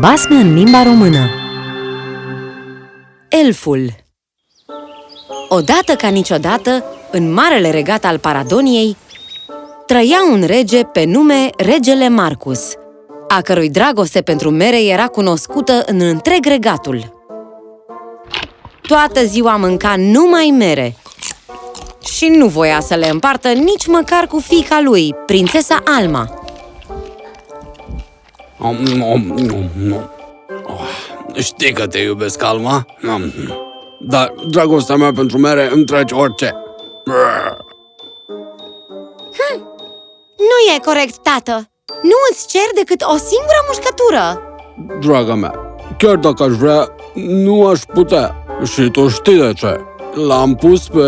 Basme în limba română Elful Odată ca niciodată, în marele regat al Paradoniei, trăia un rege pe nume Regele Marcus, a cărui dragoste pentru mere era cunoscută în întreg regatul. Toată ziua mânca numai mere și nu voia să le împartă nici măcar cu fiica lui, prințesa Alma. Știi că te iubesc, Alma? Om, Dar dragostea mea pentru mere îmi trece orice. Brr. Nu e corect, tată! Nu îți cer decât o singură mușcătură! Draga mea, chiar dacă aș vrea, nu aș putea. Și tu știi de ce. L-am pus pe...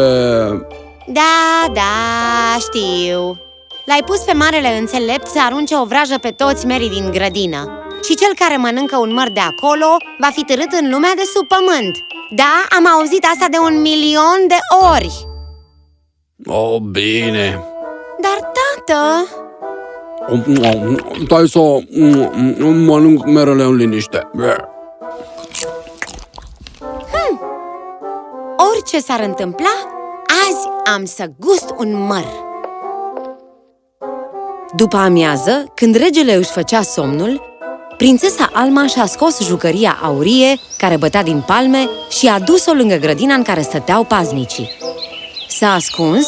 Da, da, știu. L-ai pus pe marele înțelept să arunce o vrajă pe toți merii din grădină. Și cel care mănâncă un măr de acolo va fi târât în lumea de sub pământ. Da, am auzit asta de un milion de ori. Oh, bine. Dar, tată, Om, om, Stai să mm, mănânc merele în liniște. Brr. orice s-ar întâmpla, azi am să gust un măr. După amiază, când regele își făcea somnul, prințesa Alma și-a scos jucăria aurie, care bătea din palme, și a dus-o lângă grădina în care stăteau paznicii. S-a ascuns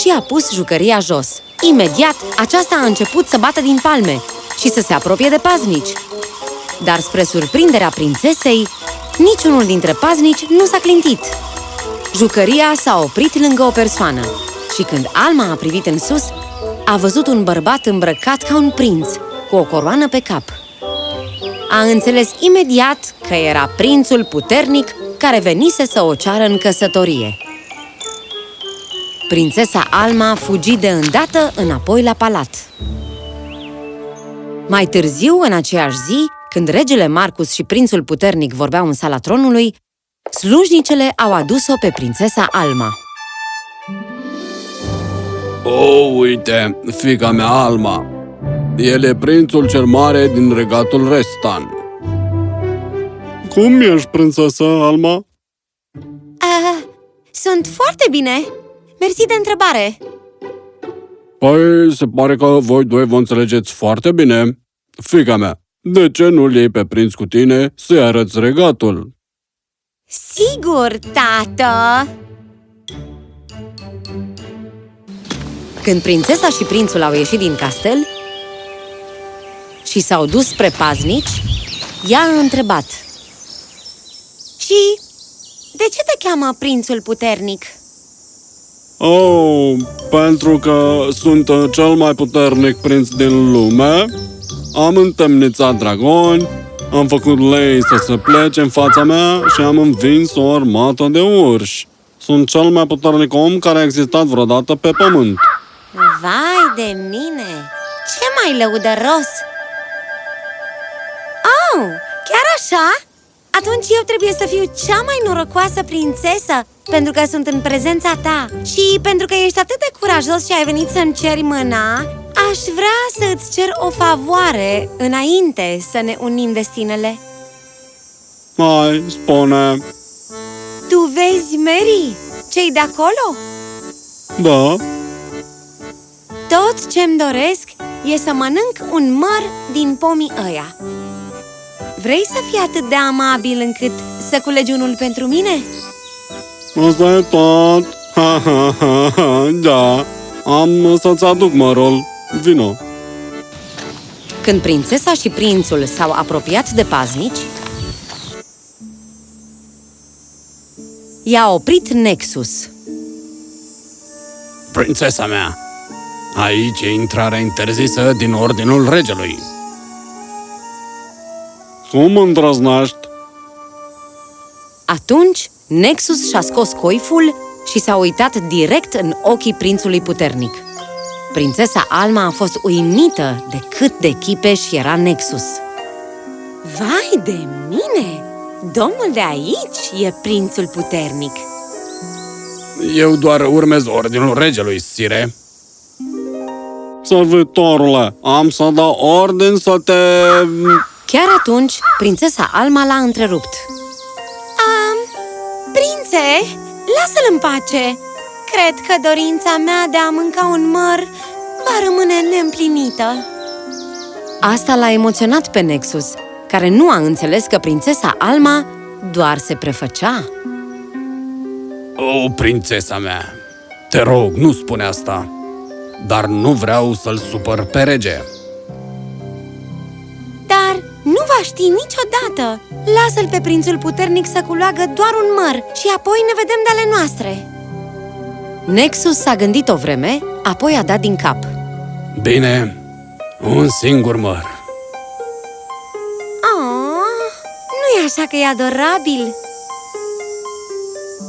și a pus jucăria jos. Imediat, aceasta a început să bată din palme și să se apropie de paznici. Dar spre surprinderea prințesei, niciunul dintre paznici nu s-a clintit. Jucăria s-a oprit lângă o persoană și când Alma a privit în sus, a văzut un bărbat îmbrăcat ca un prinț, cu o coroană pe cap. A înțeles imediat că era prințul puternic care venise să o ceară în căsătorie. Prințesa Alma fugi de îndată înapoi la palat. Mai târziu, în aceeași zi, când regele Marcus și prințul puternic vorbeau în sala tronului, slujnicele au adus-o pe prințesa Alma. Oh, uite, fica mea Alma. El e prințul cel mare din regatul Restan. Cum ești, prințesă Alma? Uh, sunt foarte bine! Mersi de întrebare! Păi, se pare că voi doi vă înțelegeți foarte bine. Fica mea, de ce nu-l iei pe prinț cu tine să-i arăți regatul? Sigur, tată! Când prințesa și prințul au ieșit din castel și s-au dus spre paznici, ea a întrebat Și de ce te cheamă prințul puternic? Oh, pentru că sunt uh, cel mai puternic prinț din lume, am întemnițat dragoni, am făcut lei să se plece în fața mea și am învins o armată de urși. Sunt cel mai puternic om care a existat vreodată pe pământ. Vai de mine! Ce mai lăudăros! Oh, chiar așa? Atunci eu trebuie să fiu cea mai norocoasă prințesă pentru că sunt în prezența ta și pentru că ești atât de curajos și ai venit să-mi ceri mâna Aș vrea să îți cer o favoare înainte să ne unim destinele Mai, spune. Tu vezi Mary? Cei de acolo? Da, Tot ce-mi doresc e să mănânc un măr din pomii ăia Vrei să fii atât de amabil încât să culegi unul pentru mine? asta e tot. Ha, ha, ha, ha, da, am să-ți aduc mărul. Vino. Când prințesa și prințul s-au apropiat de paznici, i-a oprit Nexus. Prințesa mea, aici e intrarea interzisă din ordinul regelui. Cum îndrăznești? Atunci, Nexus și-a scos coiful și s-a uitat direct în ochii prințului puternic. Prințesa Alma a fost uimită de cât de chipeș era Nexus. Vai de mine! Domnul de aici e prințul puternic. Eu doar urmez ordinul regelui, sire. Servitorule, am să dau ordin să te Chiar atunci, prințesa Alma l-a întrerupt. Um, prințe, lasă-l în pace! Cred că dorința mea de a mânca un măr va rămâne neîmplinită. Asta l-a emoționat pe Nexus, care nu a înțeles că prințesa Alma doar se prefăcea. O, prințesa mea, te rog, nu spune asta, dar nu vreau să-l supăr pe rege. Dar nu va ști niciodată! Lasă-l pe prințul puternic să culoagă doar un măr și apoi ne vedem de ale noastre! Nexus s-a gândit o vreme, apoi a dat din cap. Bine, un singur măr. Oh, nu e așa că e adorabil?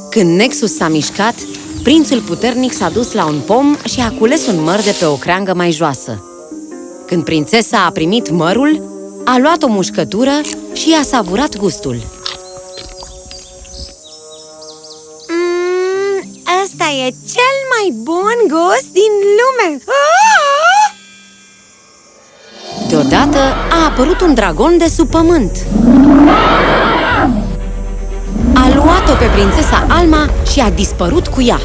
Când Nexus s-a mișcat, prințul puternic s-a dus la un pom și a cules un măr de pe o creangă mai joasă. Când prințesa a primit mărul, a luat o mușcătură și a savurat gustul. Mm, ăsta e cel mai bun gust din lume! Ah! Deodată a apărut un dragon de sub pământ. A luat-o pe prințesa Alma și a dispărut cu ea.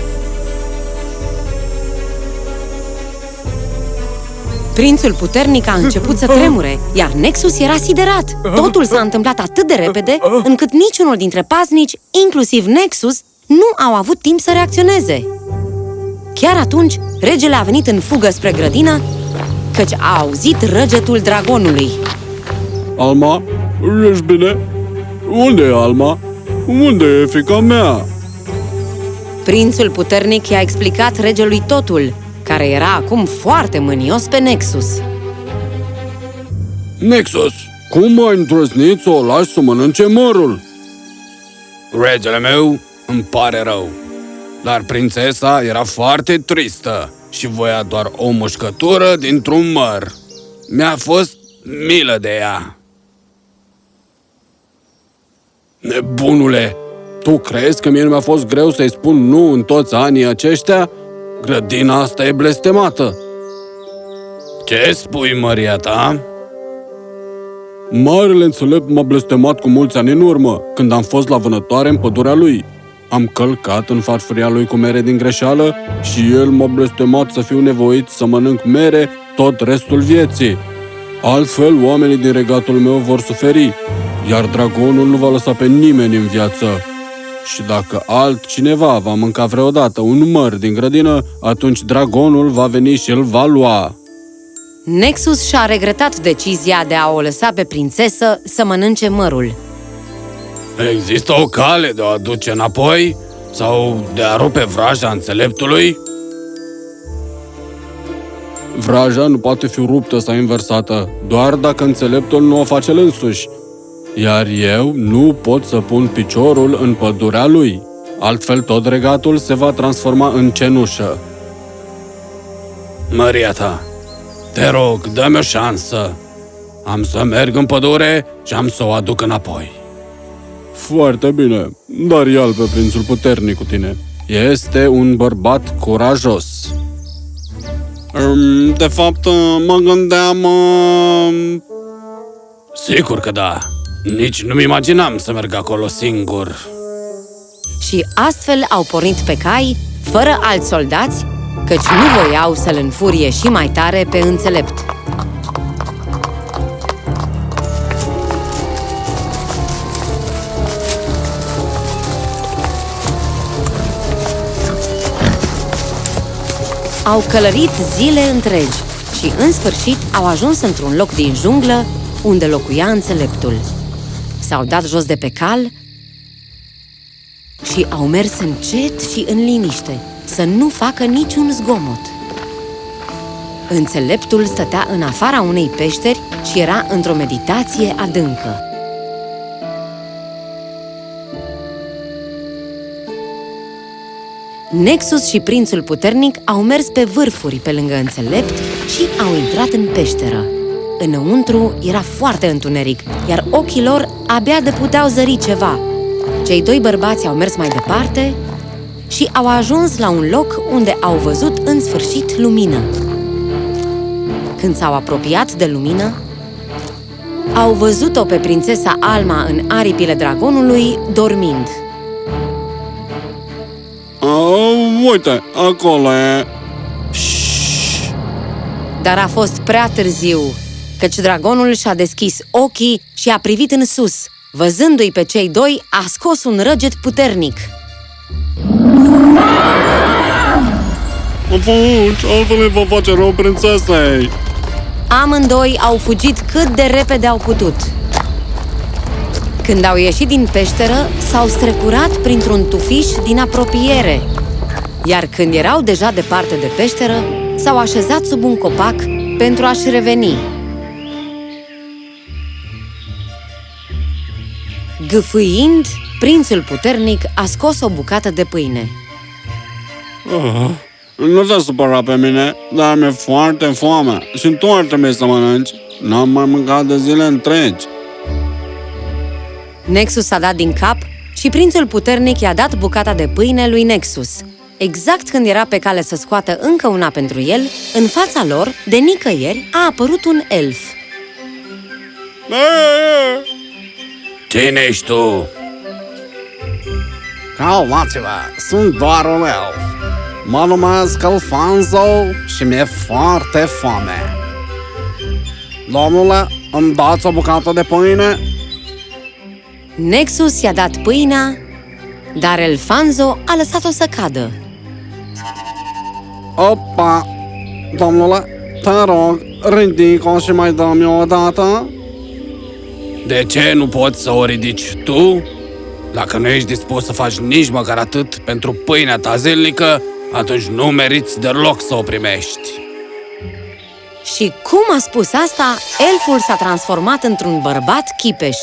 Prințul puternic a început să tremure, iar Nexus era siderat. Totul s-a întâmplat atât de repede, încât niciunul dintre paznici, inclusiv Nexus, nu au avut timp să reacționeze. Chiar atunci, regele a venit în fugă spre grădină, căci a auzit răgetul dragonului. Alma, ești bine? Unde e Alma? Unde e fica mea? Prințul puternic i-a explicat regelui totul, care era acum foarte mânios pe Nexus. Nexus, cum ai îndrăznit să o lași să mănânce mărul? Regele meu, îmi pare rău, dar prințesa era foarte tristă și voia doar o mușcătură dintr-un măr. Mi-a fost milă de ea. Nebunule, tu crezi că mie nu mi-a fost greu să-i spun nu în toți anii aceștia? Grădina asta e blestemată. Ce spui, Maria ta? Marele înțelept m-a blestemat cu mulți ani în urmă, când am fost la vânătoare în pădurea lui. Am călcat în farfuria lui cu mere din greșeală și el m-a blestemat să fiu nevoit să mănânc mere tot restul vieții. Altfel, oamenii din regatul meu vor suferi, iar dragonul nu va lăsa pe nimeni în viață. Și dacă altcineva va mânca vreodată un măr din grădină, atunci dragonul va veni și îl va lua. Nexus și-a regretat decizia de a o lăsa pe prințesă să mănânce mărul. Există o cale de a o aduce înapoi? Sau de a rupe vraja înțeleptului? Vraja nu poate fi ruptă sau inversată, doar dacă înțeleptul nu o face el însuși. Iar eu nu pot să pun piciorul în pădurea lui, altfel tot regatul se va transforma în cenușă. Maria ta, te rog, dă-mi o șansă. Am să merg în pădure și am să o aduc înapoi. Foarte bine, dar ia pe prințul puternic cu tine. Este un bărbat curajos. De fapt, mă gândeam... Sigur că da. Nici nu-mi imaginam să merg acolo singur. Și astfel au pornit pe cai, fără alți soldați, căci nu voiau să-l înfurie și mai tare pe înțelept. Au călărit zile întregi și, în sfârșit, au ajuns într-un loc din junglă unde locuia înțeleptul. S-au dat jos de pe cal și au mers încet și în liniște, să nu facă niciun zgomot. Înțeleptul stătea în afara unei peșteri și era într-o meditație adâncă. Nexus și prințul puternic au mers pe vârfuri pe lângă înțelept și au intrat în peșteră. Înăuntru era foarte întuneric, iar ochii lor abia de puteau zări ceva. Cei doi bărbați au mers mai departe și au ajuns la un loc unde au văzut în sfârșit lumină. Când s-au apropiat de lumină, Au văzut-o pe prințesa Alma în aripile dragonului, dormind. Uh, uite, acolo e. Dar a fost prea târziu, căci dragonul și-a deschis ochii și a privit în sus. Văzându-i pe cei doi, a scos un răget puternic. Afugi, altfel îi va face rău prințesei. Amândoi au fugit cât de repede au putut. Când au ieșit din peșteră, s-au strecurat printr-un tufiș din apropiere. Iar când erau deja departe de peșteră, s-au așezat sub un copac pentru a-și reveni. Gâfâind, prințul puternic a scos o bucată de pâine. Uh, nu te supăra pe mine, dar mi-e foarte foame și tu ar trebui să mănânci. N-am mai mâncat de zile întregi. Nexus a dat din cap și prințul puternic i-a dat bucata de pâine lui Nexus. Exact când era pe cale să scoată încă una pentru el, în fața lor, de nicăieri, a apărut un elf. Cine ești tu? Calmați-vă, sunt doar un elf. Mă numesc Alfonso și mi-e foarte foame. Domnule, îmi dați o bucată de pâine? Nexus i-a dat pâinea, dar Elfanzo a lăsat-o să cadă. Opa! Domnule, te rog, ridic-o și mai dă-mi o dată? De ce nu poți să o ridici tu? Dacă nu ești dispus să faci nici măcar atât pentru pâinea ta zilnică, atunci nu meriți deloc să o primești. Și cum a spus asta, elful s-a transformat într-un bărbat chipeș.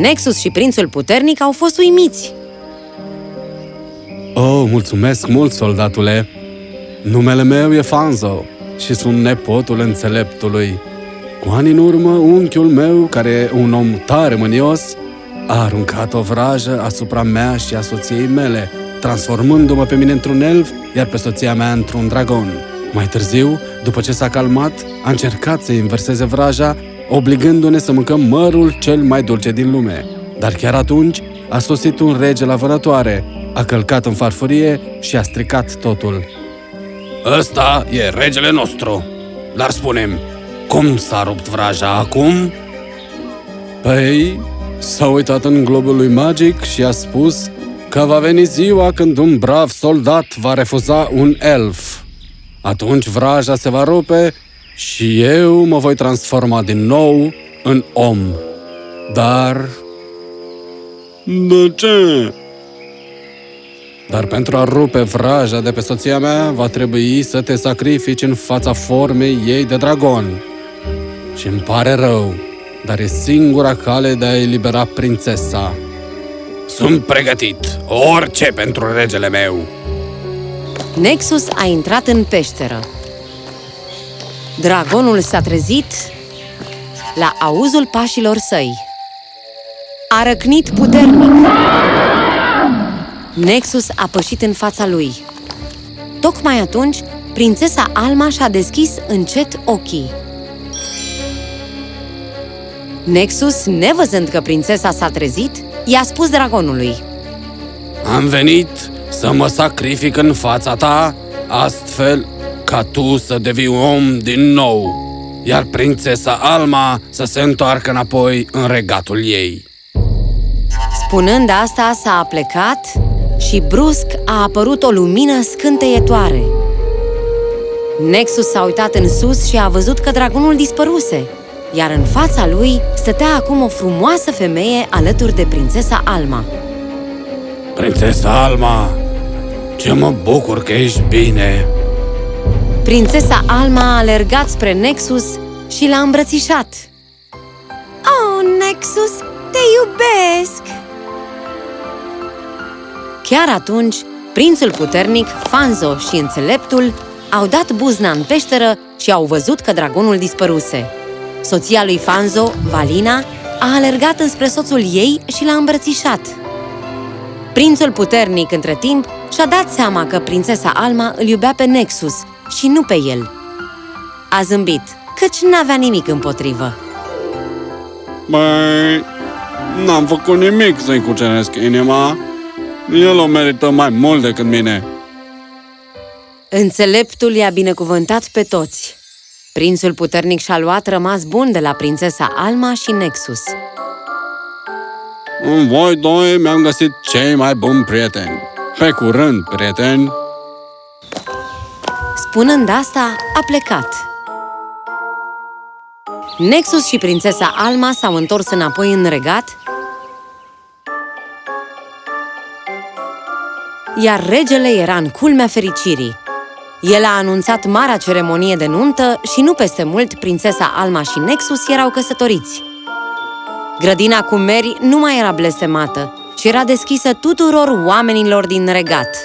Nexus și prințul puternic au fost uimiți. Oh, mulțumesc mult, soldatule! Numele meu e Fanzo și sunt nepotul înțeleptului. Cu ani în urmă, unchiul meu, care e un om tare mânios, a aruncat o vrajă asupra mea și a soției mele, transformându-mă pe mine într-un elf, iar pe soția mea într-un dragon. Mai târziu, după ce s-a calmat, a încercat să inverseze vraja, obligându-ne să mâncăm mărul cel mai dulce din lume. Dar chiar atunci a sosit un rege la vânătoare, a călcat în farfurie și a stricat totul. Ăsta e regele nostru. Dar spunem, cum s-a rupt vraja acum? Păi, s-a uitat în globul lui magic și a spus că va veni ziua când un brav soldat va refuza un elf. Atunci vraja se va rupe și eu mă voi transforma din nou în om. Dar... De ce? Dar pentru a rupe vraja de pe soția mea, va trebui să te sacrifici în fața formei ei de dragon. Și îmi pare rău, dar e singura cale de a elibera prințesa. Sunt pregătit. Orice pentru regele meu. Nexus a intrat în peșteră. Dragonul s-a trezit la auzul pașilor săi. A răcnit puternic. Nexus a pășit în fața lui. Tocmai atunci, prințesa Alma și-a deschis încet ochii. Nexus, nevăzând că prințesa s-a trezit, i-a spus dragonului. Am venit să mă sacrific în fața ta, astfel ca tu să devii om din nou, iar prințesa Alma să se întoarcă înapoi în regatul ei. Spunând asta, s-a plecat și brusc a apărut o lumină scânteietoare. Nexus s-a uitat în sus și a văzut că dragonul dispăruse, iar în fața lui stătea acum o frumoasă femeie alături de prințesa Alma. Prințesa Alma, ce mă bucur că ești bine! Prințesa Alma a alergat spre Nexus și l-a îmbrățișat. Oh, Nexus, te iubesc! Chiar atunci, prințul puternic, Fanzo și înțeleptul au dat buzna în peșteră și au văzut că dragonul dispăruse. Soția lui Fanzo, Valina, a alergat înspre soțul ei și l-a îmbrățișat. Prințul puternic, între timp, și-a dat seama că prințesa Alma îl iubea pe Nexus și nu pe el. A zâmbit, căci n-avea nimic împotrivă. Băi, n-am făcut nimic să-i cuceresc inima. El o merită mai mult decât mine. Înțeleptul i-a binecuvântat pe toți. Prințul puternic și-a luat rămas bun de la prințesa Alma și Nexus. În voi doi mi-am găsit cei mai buni prieteni. Pe curând, prieteni! Spunând asta, a plecat. Nexus și prințesa Alma s-au întors înapoi în regat, iar regele era în culmea fericirii. El a anunțat marea ceremonie de nuntă și nu peste mult prințesa Alma și Nexus erau căsătoriți. Grădina cu meri nu mai era blestemată și era deschisă tuturor oamenilor din regat.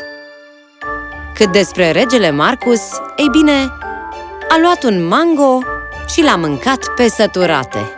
Cât despre regele Marcus, ei bine, a luat un mango și l-a mâncat pe săturate.